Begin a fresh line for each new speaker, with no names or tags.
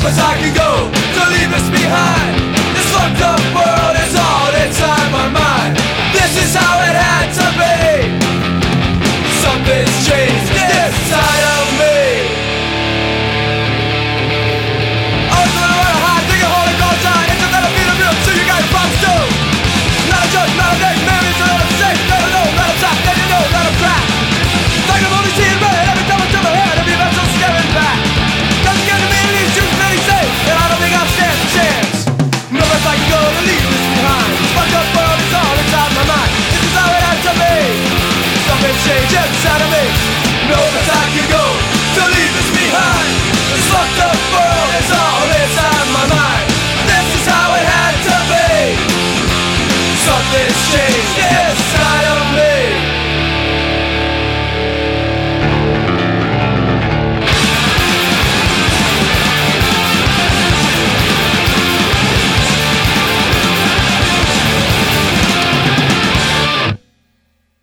place I can go to leave us behind. change inside of me. No place I can go. To leave this behind. This fucked up world is all inside my mind. This is how it had to be. Something's changed, yeah.